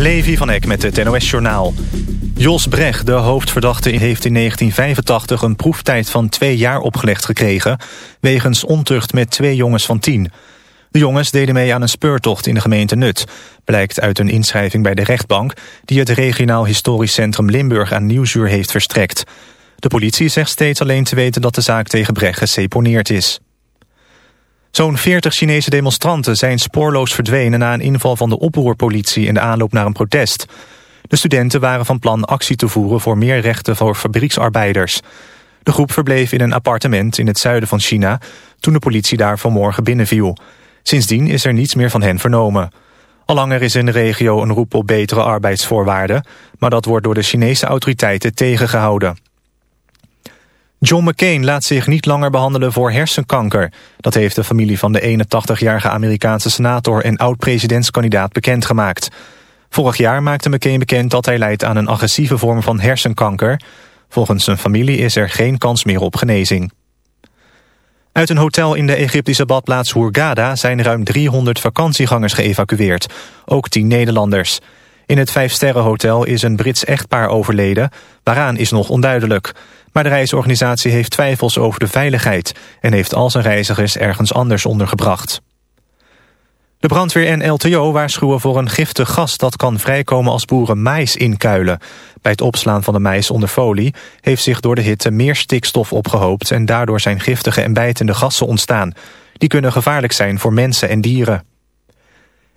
Levi van Eck met het NOS-journaal. Jos Brecht, de hoofdverdachte, heeft in 1985 een proeftijd van twee jaar opgelegd gekregen... wegens ontucht met twee jongens van tien. De jongens deden mee aan een speurtocht in de gemeente Nut... blijkt uit een inschrijving bij de rechtbank... die het regionaal historisch centrum Limburg aan Nieuwsuur heeft verstrekt. De politie zegt steeds alleen te weten dat de zaak tegen Brecht geseponeerd is. Zo'n 40 Chinese demonstranten zijn spoorloos verdwenen... na een inval van de oproerpolitie in de aanloop naar een protest. De studenten waren van plan actie te voeren... voor meer rechten voor fabrieksarbeiders. De groep verbleef in een appartement in het zuiden van China... toen de politie daar vanmorgen binnenviel. Sindsdien is er niets meer van hen vernomen. Al langer is in de regio een roep op betere arbeidsvoorwaarden... maar dat wordt door de Chinese autoriteiten tegengehouden. John McCain laat zich niet langer behandelen voor hersenkanker. Dat heeft de familie van de 81-jarige Amerikaanse senator... en oud-presidentskandidaat bekendgemaakt. Vorig jaar maakte McCain bekend dat hij lijdt aan een agressieve vorm van hersenkanker. Volgens zijn familie is er geen kans meer op genezing. Uit een hotel in de Egyptische badplaats Hurghada... zijn ruim 300 vakantiegangers geëvacueerd. Ook 10 Nederlanders. In het Vijfsterrenhotel is een Brits echtpaar overleden. Waaraan is nog onduidelijk. Maar de reisorganisatie heeft twijfels over de veiligheid... en heeft al zijn reizigers ergens anders ondergebracht. De brandweer en LTO waarschuwen voor een giftig gas... dat kan vrijkomen als boeren mais inkuilen. Bij het opslaan van de mais onder folie... heeft zich door de hitte meer stikstof opgehoopt... en daardoor zijn giftige en bijtende gassen ontstaan. Die kunnen gevaarlijk zijn voor mensen en dieren.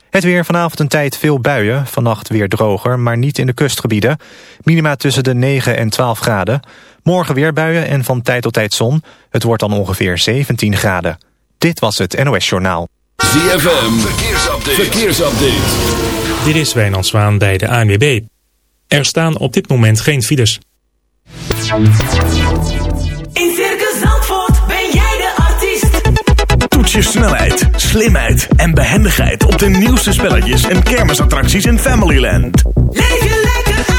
Het weer vanavond een tijd veel buien. Vannacht weer droger, maar niet in de kustgebieden. Minima tussen de 9 en 12 graden. Morgen weer buien en van tijd tot tijd zon. Het wordt dan ongeveer 17 graden. Dit was het NOS Journaal. ZFM, verkeersupdate. verkeersupdate. Dit is Wijnand Zwaan bij de ANWB. Er staan op dit moment geen files. In Circus Zandvoort ben jij de artiest. Toets je snelheid, slimheid en behendigheid op de nieuwste spelletjes en kermisattracties in Familyland. Leef je lekker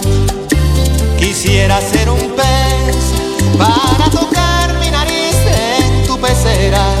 Quisiera ser un pez para tocar mi nariz en tu pecera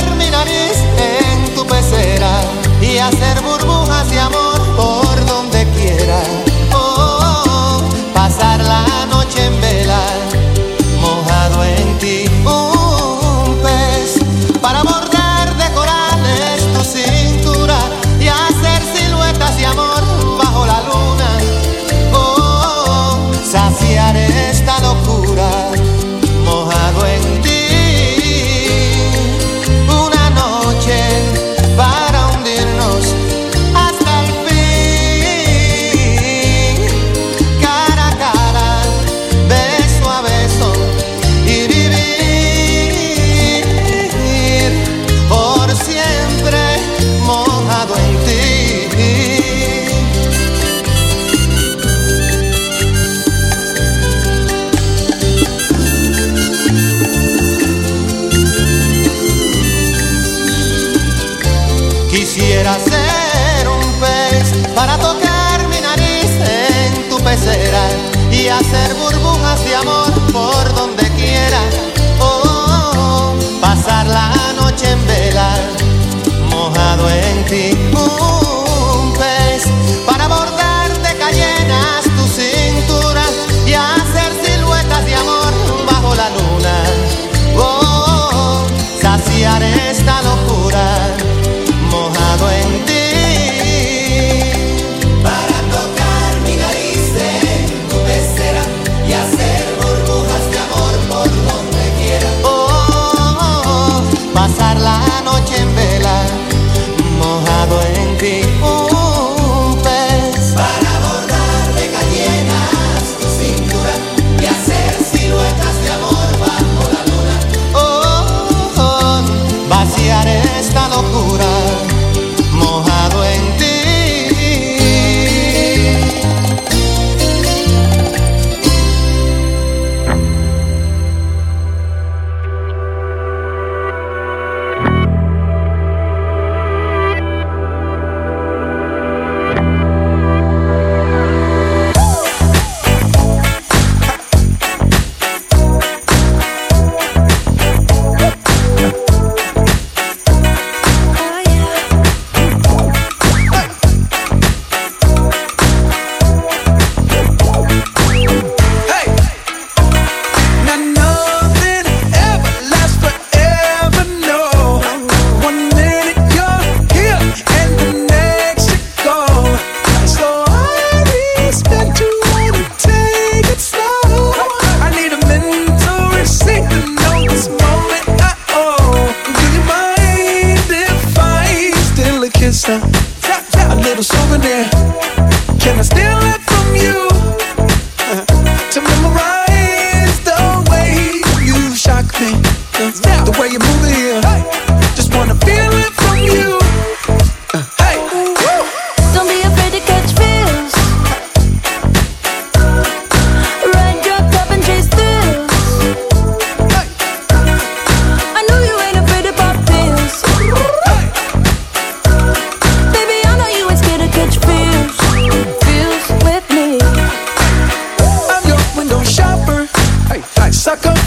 nariz en tu pecera y hacer burbujas de amor.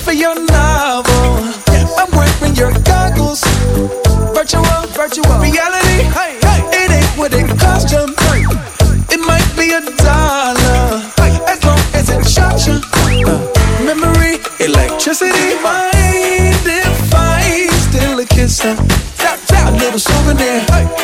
for your novel. I'm wearing your goggles. Virtual, virtual reality. Hey, hey. It ain't what it cost you. It might be a dollar, as long as it shocks you. Uh. Memory, electricity, mind if I steal a kiss? A little souvenir. Hey.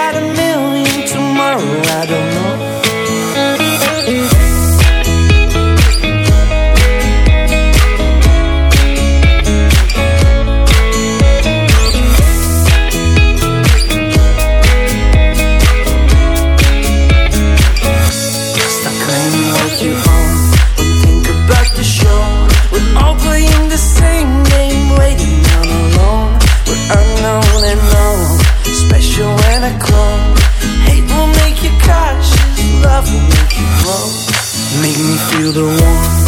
the warmth,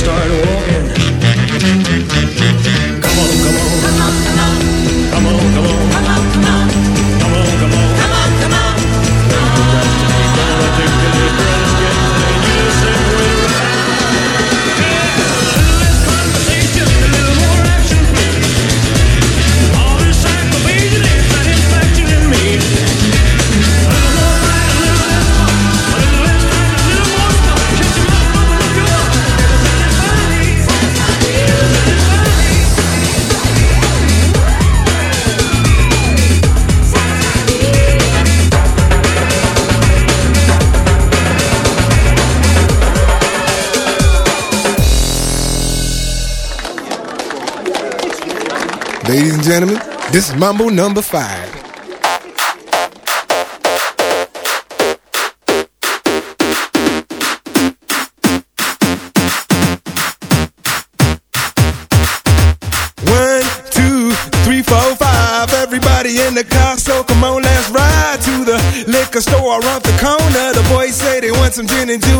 start this is Mambo number five. One, two, three, four, five. Everybody in the car, so come on, let's ride to the liquor store around the corner. The boys say they want some gin and juice,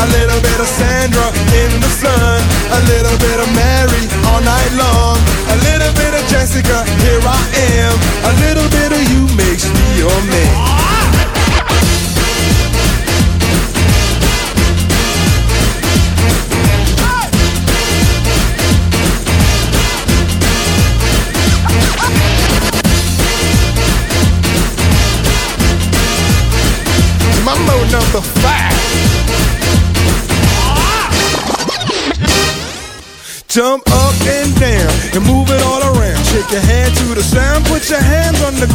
A little bit of Sandra in the sun. A little bit of Mary all night long. A little bit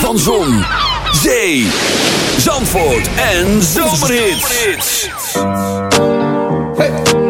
Van Zon, Zee, Zandvoort en Zomerhits. Hey.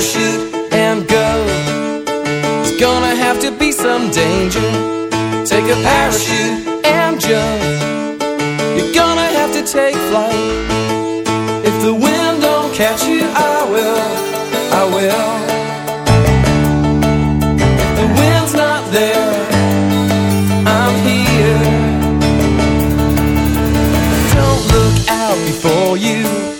parachute and go. It's gonna have to be some danger. Take a parachute and jump. You're gonna have to take flight. If the wind don't catch you, I will. I will. If the wind's not there, I'm here. Don't look out before you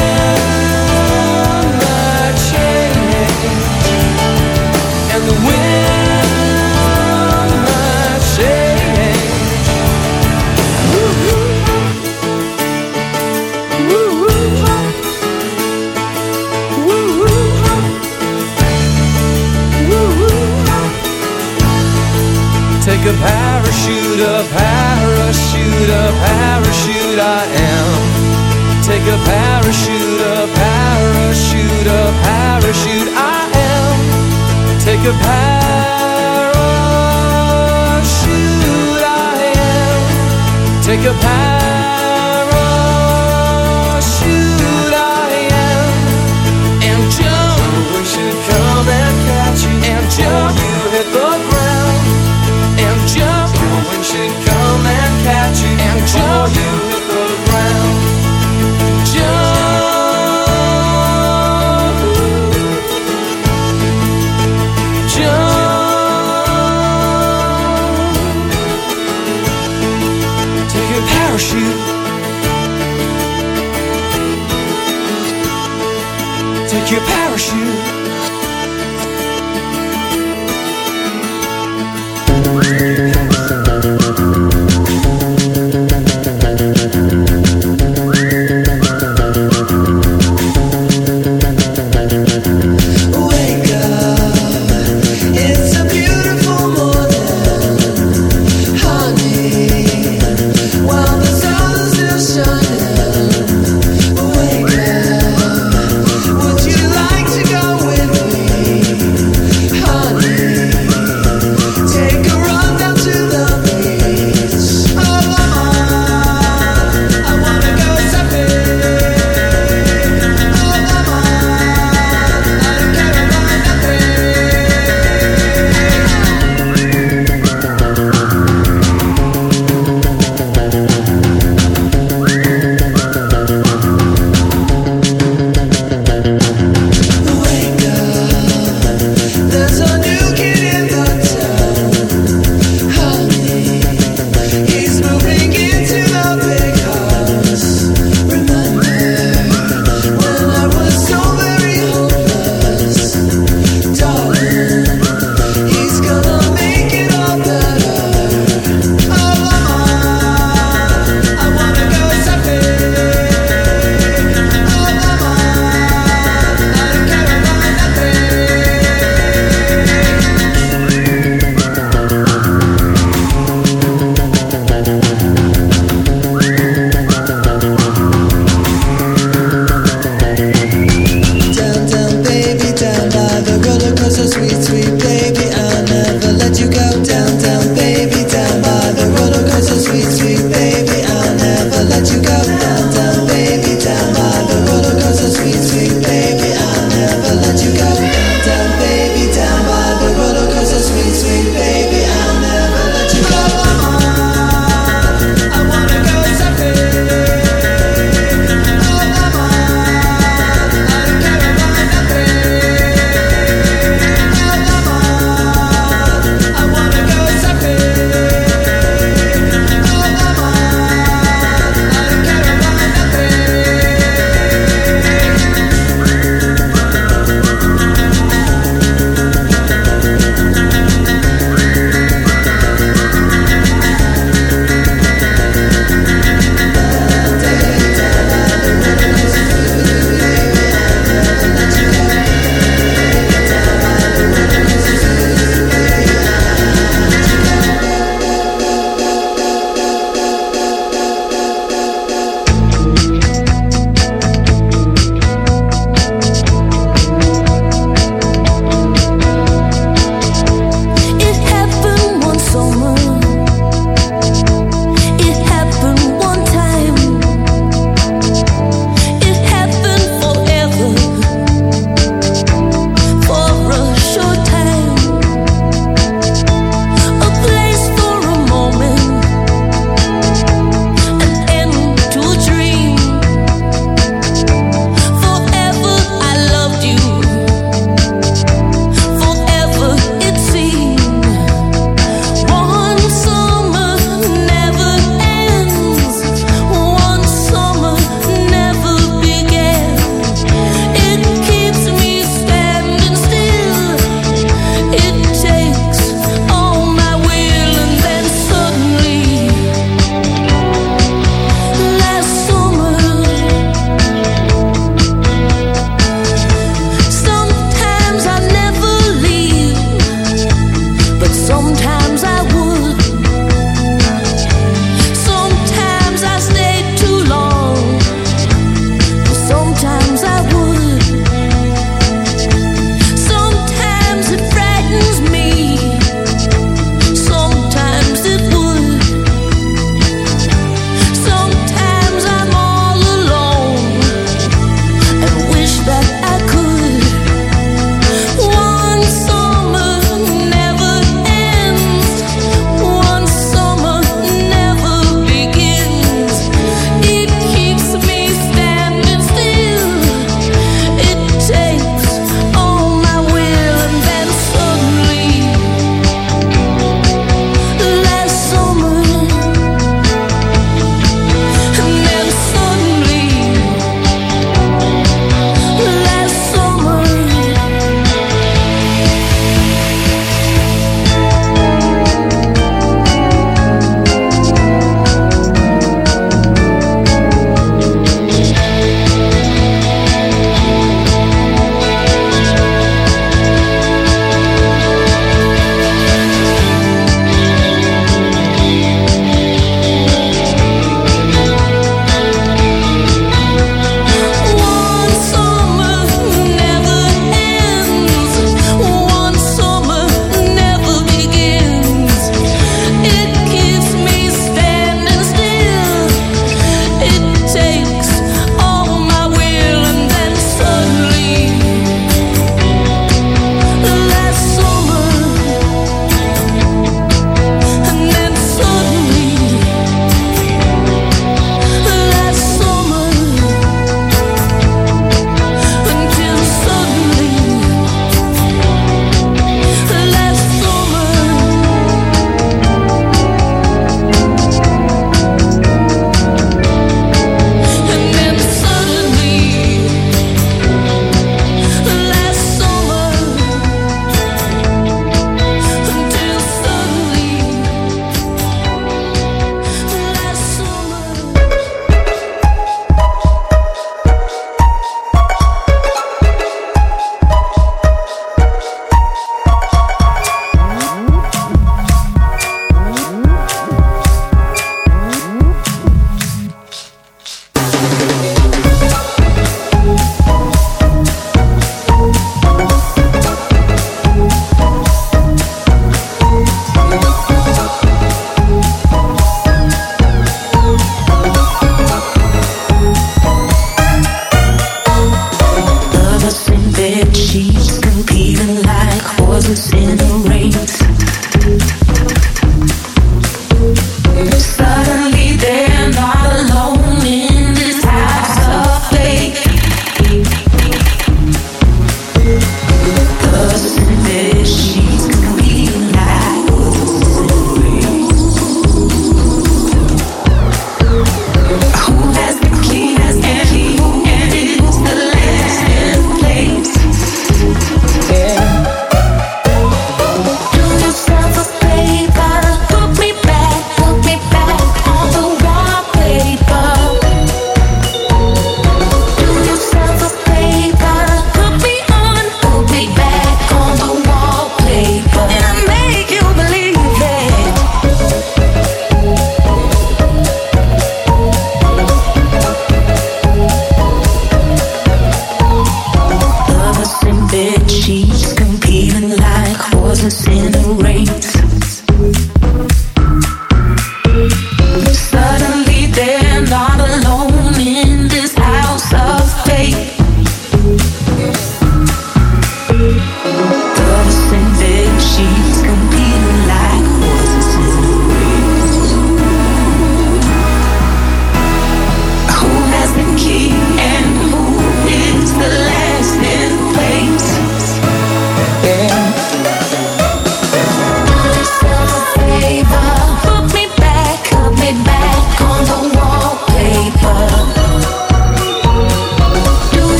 Take a